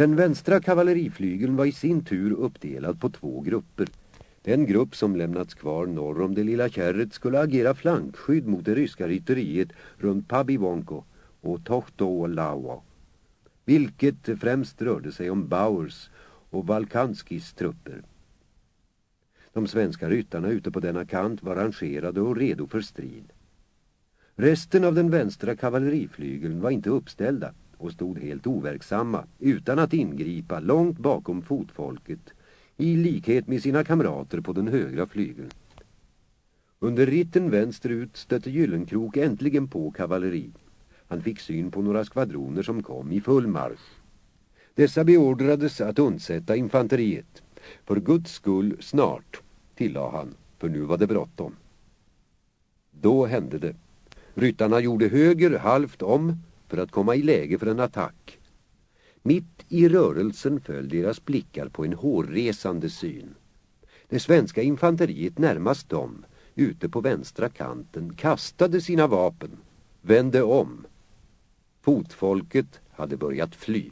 Den vänstra kavalleriflygeln var i sin tur uppdelad på två grupper. Den grupp som lämnats kvar norr om det lilla kärret skulle agera flankskydd mot det ryska rytteriet runt Pabivonko och Tohto-Lawa, vilket främst rörde sig om Bauers och Valkanskis trupper. De svenska ryttarna ute på denna kant var rangerade och redo för strid. Resten av den vänstra kavalleriflygeln var inte uppställda och stod helt overksamma utan att ingripa långt bakom fotfolket i likhet med sina kamrater på den högra flygeln. Under ritten vänsterut stötte Gyllenkrok äntligen på kavalleri. Han fick syn på några skvadroner som kom i full marsch. Dessa beordrades att undsätta infanteriet. För Guds skull snart, tillade han, för nu var det bråttom. Då hände det. Ryttarna gjorde höger halvt om för att komma i läge för en attack. Mitt i rörelsen föll deras blickar på en hårresande syn. Det svenska infanteriet närmast dem, ute på vänstra kanten, kastade sina vapen, vände om. Fotfolket hade börjat fly.